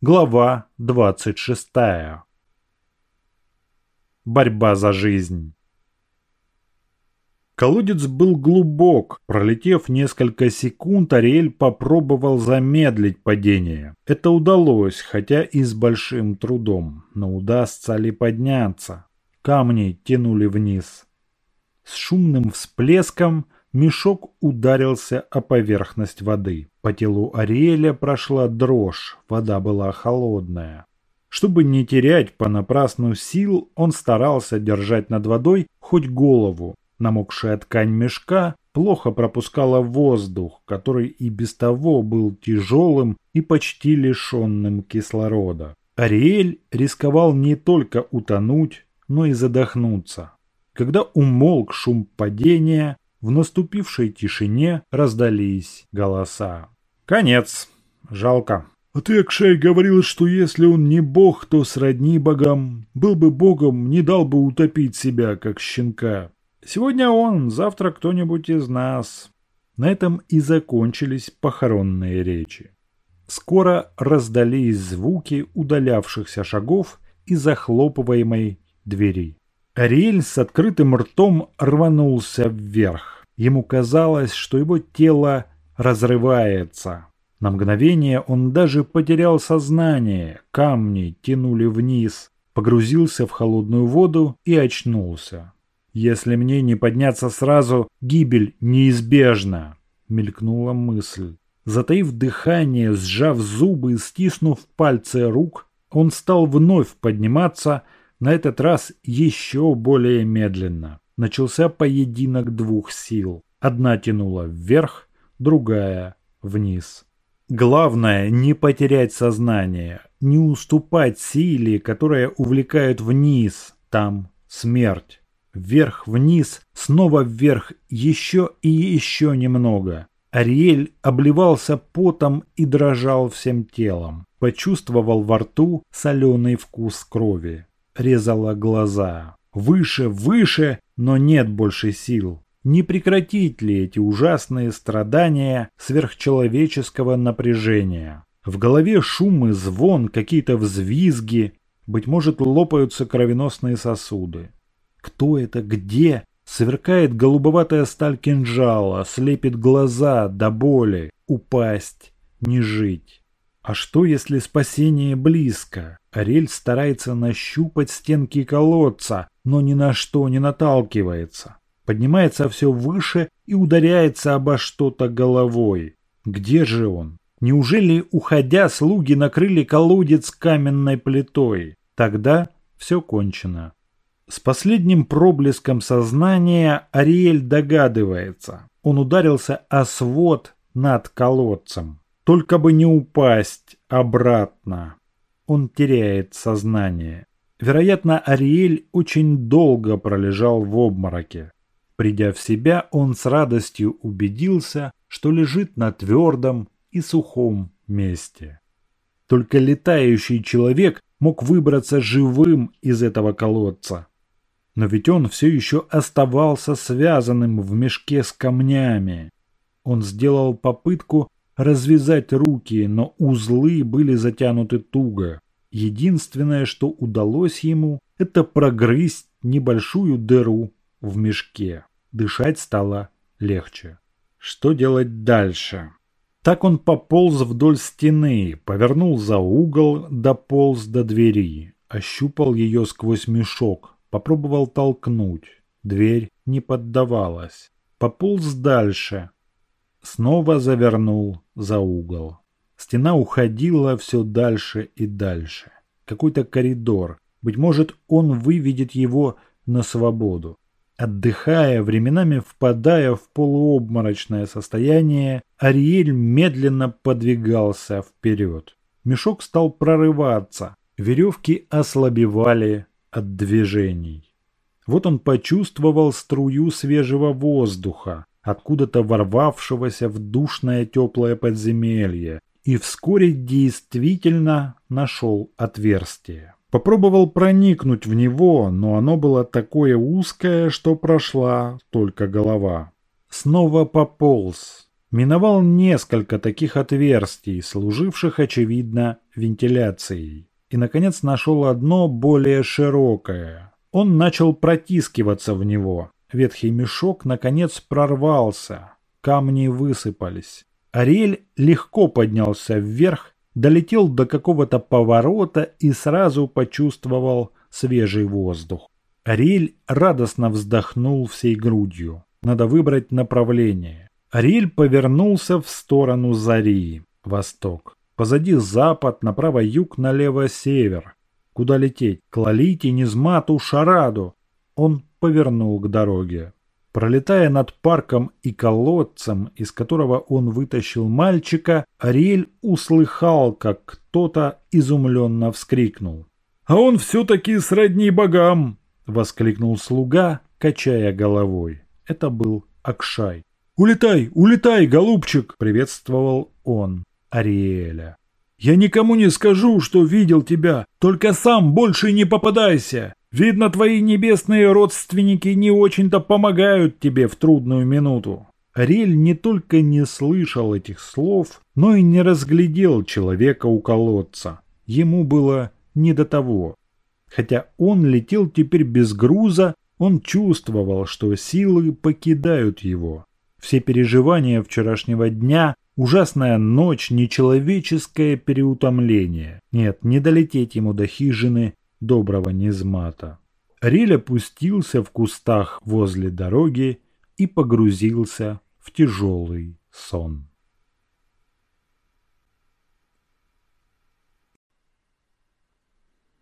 Глава 26. Борьба за жизнь. Колодец был глубок. Пролетев несколько секунд, Ариэль попробовал замедлить падение. Это удалось, хотя и с большим трудом. Но удастся ли подняться? Камни тянули вниз. С шумным всплеском мешок ударился о поверхность воды. По телу Ариэля прошла дрожь, вода была холодная. Чтобы не терять понапрасну сил, он старался держать над водой хоть голову, Намокшая ткань мешка плохо пропускала воздух, который и без того был тяжелым и почти лишенным кислорода. Ариэль рисковал не только утонуть, но и задохнуться. Когда умолк шум падения, в наступившей тишине раздались голоса. «Конец. Жалко». «А ты, Акшай, говорил, что если он не бог, то сродни богам. Был бы богом, не дал бы утопить себя, как щенка. Сегодня он, завтра кто-нибудь из нас. На этом и закончились похоронные речи. Скоро раздались звуки удалявшихся шагов и захлопываемой двери. Ариэль с открытым ртом рванулся вверх. Ему казалось, что его тело разрывается. На мгновение он даже потерял сознание, камни тянули вниз, погрузился в холодную воду и очнулся. Если мне не подняться сразу, гибель неизбежна, мелькнула мысль. Затаив дыхание, сжав зубы и стиснув пальцы рук, он стал вновь подниматься, на этот раз еще более медленно. Начался поединок двух сил. Одна тянула вверх, другая вниз. Главное не потерять сознание, не уступать силе, которая увлекает вниз, там смерть. Вверх-вниз, снова вверх, еще и еще немного. Ариэль обливался потом и дрожал всем телом. Почувствовал во рту соленый вкус крови. Резала глаза. Выше, выше, но нет больше сил. Не прекратить ли эти ужасные страдания сверхчеловеческого напряжения? В голове шум и звон, какие-то взвизги. Быть может, лопаются кровеносные сосуды. Кто это? Где? Сверкает голубоватая сталь кинжала, слепит глаза до боли. Упасть, не жить. А что, если спасение близко? Арель старается нащупать стенки колодца, но ни на что не наталкивается. Поднимается все выше и ударяется обо что-то головой. Где же он? Неужели, уходя, слуги накрыли колодец каменной плитой? Тогда все кончено. С последним проблеском сознания Ариэль догадывается. Он ударился о свод над колодцем. Только бы не упасть обратно. Он теряет сознание. Вероятно, Ариэль очень долго пролежал в обмороке. Придя в себя, он с радостью убедился, что лежит на твердом и сухом месте. Только летающий человек мог выбраться живым из этого колодца. Но ведь он все еще оставался связанным в мешке с камнями. Он сделал попытку развязать руки, но узлы были затянуты туго. Единственное, что удалось ему, это прогрызть небольшую дыру в мешке. Дышать стало легче. Что делать дальше? Так он пополз вдоль стены, повернул за угол, дополз до двери, ощупал ее сквозь мешок, Попробовал толкнуть. Дверь не поддавалась. Пополз дальше. Снова завернул за угол. Стена уходила все дальше и дальше. Какой-то коридор. Быть может, он выведет его на свободу. Отдыхая, временами впадая в полуобморочное состояние, Ариэль медленно подвигался вперед. Мешок стал прорываться. Веревки ослабевали, от движений. Вот он почувствовал струю свежего воздуха, откуда-то ворвавшегося в душное теплое подземелье, и вскоре действительно нашел отверстие. Попробовал проникнуть в него, но оно было такое узкое, что прошла только голова. Снова пополз. Миновал несколько таких отверстий, служивших, очевидно, вентиляцией. И, наконец, нашел одно более широкое. Он начал протискиваться в него. Ветхий мешок, наконец, прорвался. Камни высыпались. Ариэль легко поднялся вверх, долетел до какого-то поворота и сразу почувствовал свежий воздух. Ариэль радостно вздохнул всей грудью. Надо выбрать направление. Ариэль повернулся в сторону зари, восток. Позади запад, направо юг, налево север. Куда лететь? К Лолите, Низмату, Шараду. Он повернул к дороге. Пролетая над парком и колодцем, из которого он вытащил мальчика, Ариэль услыхал, как кто-то изумленно вскрикнул. «А он все-таки сродни богам!» — воскликнул слуга, качая головой. Это был Акшай. «Улетай, улетай, голубчик!» – приветствовал он Ариэля. «Я никому не скажу, что видел тебя, только сам больше не попадайся. Видно, твои небесные родственники не очень-то помогают тебе в трудную минуту». Ариэль не только не слышал этих слов, но и не разглядел человека у колодца. Ему было не до того. Хотя он летел теперь без груза, он чувствовал, что силы покидают его. Все переживания вчерашнего дня, ужасная ночь, нечеловеческое переутомление. Нет, не долететь ему до хижины доброго Низмата. Риль опустился в кустах возле дороги и погрузился в тяжелый сон.